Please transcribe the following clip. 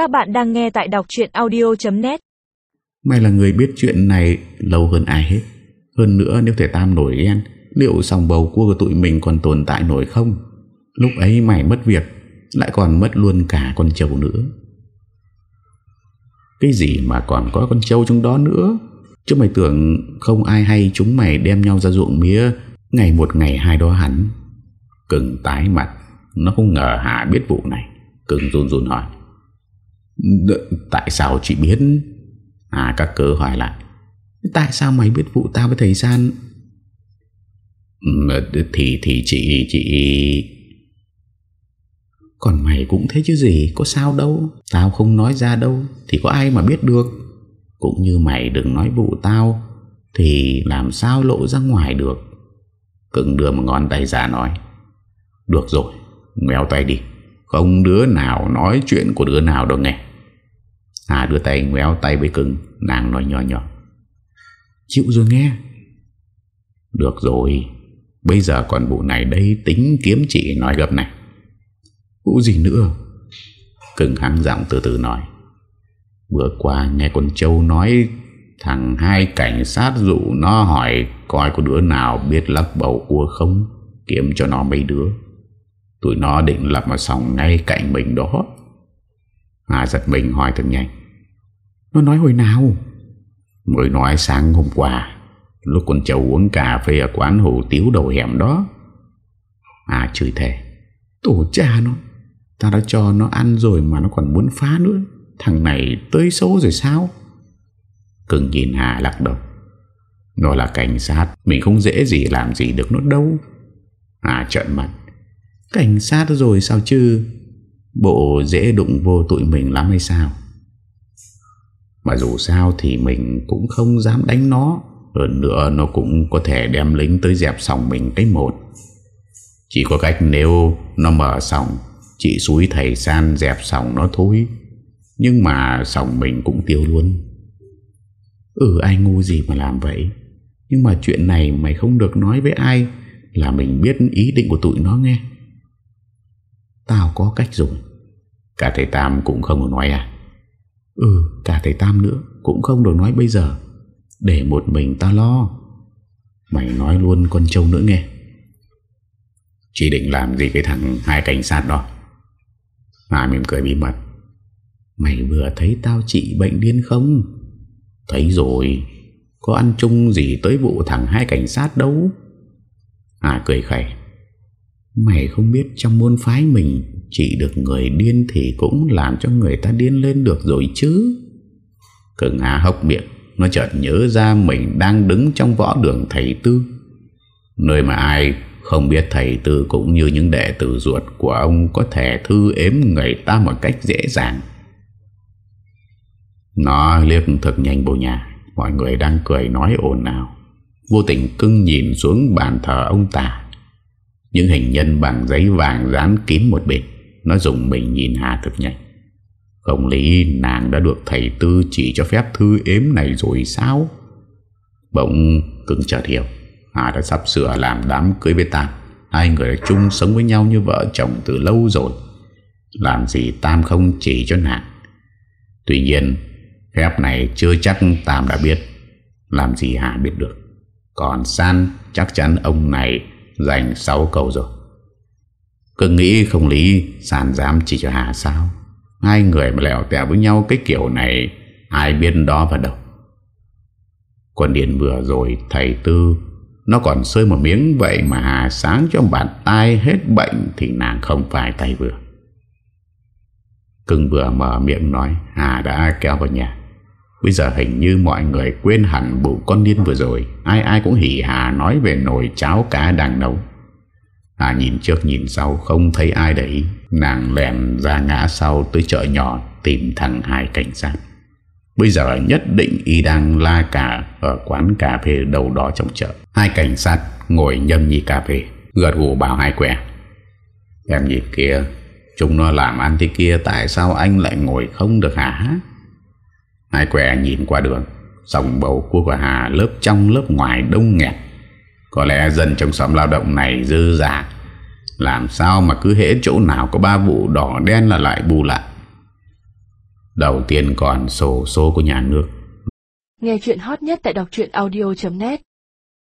Các bạn đang nghe tại đọc chuyện audio.net Mày là người biết chuyện này lâu hơn ai hết. Hơn nữa, nếu thể Tam nổi ghen, Liệu sòng bầu cua của tụi mình còn tồn tại nổi không? Lúc ấy mày mất việc, Lại còn mất luôn cả con trâu nữa. Cái gì mà còn có con trâu trong đó nữa? Chứ mày tưởng không ai hay chúng mày đem nhau ra ruộng mía, Ngày một ngày hai đó hẳn. Cưng tái mặt, Nó không ngờ hạ biết vụ này. Cưng run run hỏi. Tại sao chị biết? À các cơ hỏi lại. Tại sao mày biết vụ tao với thầy San? Ừ, thì thì chị chị Còn mày cũng thế chứ gì, Có sao đâu. Tao không nói ra đâu, Thì có ai mà biết được? Cũng như mày đừng nói vụ tao, Thì làm sao lộ ra ngoài được? Cưng đưa một ngón tay ra nói. Được rồi mèo tay đi. Không đứa nào nói chuyện của đứa nào đâu nghe. Hà đưa tay ngoéo tay với cưng, Nàng nói nhỏ nhỏ. Chịu rồi nghe. Được rồi, Bây giờ còn vụ này đây, tính kiếm chị nói gấp này. Vụ gì nữa? Cưng hắng giọng từ từ nói. Bữa qua nghe con Châu nói, Thằng hai cảnh sát dụ nó hỏi Coi có đứa nào biết lắc bầu cua không, Kiếm cho nó mấy đứa. Tụi nó định lập một sòng ngay cạnh mình đó. Hà giật mình hỏi thật nhanh. Nó nói hồi nào? Mới nói sáng hôm qua Lúc con cháu uống cà phê ở quán hồ tiếu đầu hẻm đó. À chửi thề. Tổ cha nó Ta đã cho nó ăn rồi mà nó còn muốn phá nữa. Thằng này tới số rồi sao? Cưng nhìn Hà lắc đầu. Nó là cảnh sát Mình không dễ gì làm gì được nó đâu. Hà trợn mặt. Cảnh sát rồi sao chứ? Bộ dễ đụng vô tụi mình lắm hay sao mà dù sao thì mình cũng không dám đánh nó. Hơn nữa, nó cũng có thể đem lính tới dẹp sòng mình cái một. Chỉ có cách nếu nó mở sòng, Chị suối thầy san dẹp sòng nó thôi. Nhưng mà sòng mình cũng tiêu luôn. Ừ ai ngu gì mà làm vậy? Nhưng mà chuyện này mày không được nói với ai Là mình biết ý định của tụi nó nghe. Tao có cách dùng. Cả thầy Tam cũng không được nói à? Ừ cả thầy Tam nữa, Cũng không được nói bây giờ. Để một mình ta lo. Mày nói luôn con trâu nữa nghe. Chỉ định làm gì cái thằng hai cảnh sát đó. Hà mỉm cười bí mật. Mày vừa thấy tao trị bệnh điên không? Thấy rồi. Có ăn chung gì tới vụ thằng hai cảnh sát đâu? Hà cười khẩy. Mày không biết trong môn phái mình Chỉ được người điên thì cũng làm cho người ta điên lên được rồi chứ. Cường Hà hốc miệng, Nó chợt nhớ ra mình đang đứng trong võ đường thầy tư. Nơi mà ai không biết thầy tư cũng như những đệ tử ruột của ông Có thể thư ếm người ta một cách dễ dàng. Nó liếc thật nhanh bộ nhà, Mọi người đang cười nói ồn ào. Vô tình cưng nhìn xuống bàn thờ ông ta những hình nhân bằng giấy vàng dán kín một bên, Nó dùng mình nhìn Hà thật nhanh Không lý nàng đã được thầy tư chỉ cho phép thư ếm này rồi sao? Bỗng cưng chợt hiểu, Hà đã sắp sửa làm đám cưới với Tam. Hai người đã chung sống với nhau như vợ chồng từ lâu rồi. Làm gì Tam không chỉ cho nàng? Tuy nhiên, Phép này chưa chắc Tam đã biết. Làm gì Hà biết được? Còn San, chắc chắn ông này Dành 6 câu rồi. Cứ nghĩ không lý, Sàn dám chỉ cho Hà sao? Hai người mà lèo tèo với nhau Cái kiểu này, Ai biết đó vào đâu? Còn điện vừa rồi, Thầy Tư, Nó còn sơi một miếng vậy mà Hà sáng cho bàn tay hết bệnh Thì nàng không phải tay vừa. Cưng vừa mở miệng nói, Hà đã kéo vào nhà. Bây giờ hình như mọi người quên hẳn vụ con điên vừa rồi. Ai ai cũng hỉ hà nói về nồi cháo cá đang nấu. Hà nhìn trước nhìn sau, không thấy ai đấy Nàng lèn ra ngã sau tới chợ nhỏ, tìm thằng hai cảnh sát. Bây giờ nhất định y đang la cả ở quán cà phê đầu đó trong chợ. Hai cảnh sát ngồi nhâm nhi cà phê, Gật gù bảo hai quẻ. Em nhìn kia Chúng nó làm ăn thế kia, Tại sao anh lại ngồi không được hả? Hai quẻ nhìn qua đường sòng bầu cua của Hà lớp trong lớp ngoài đông nghẹt. Có lẽ dân trong xóm lao động này dư giả Làm sao mà cứ hễ chỗ nào có ba vụ đỏ đen là lại bù lại? Đầu tiên còn sổ số của nhà nước. Nghe chuyện hot nhất tại đọc audio.net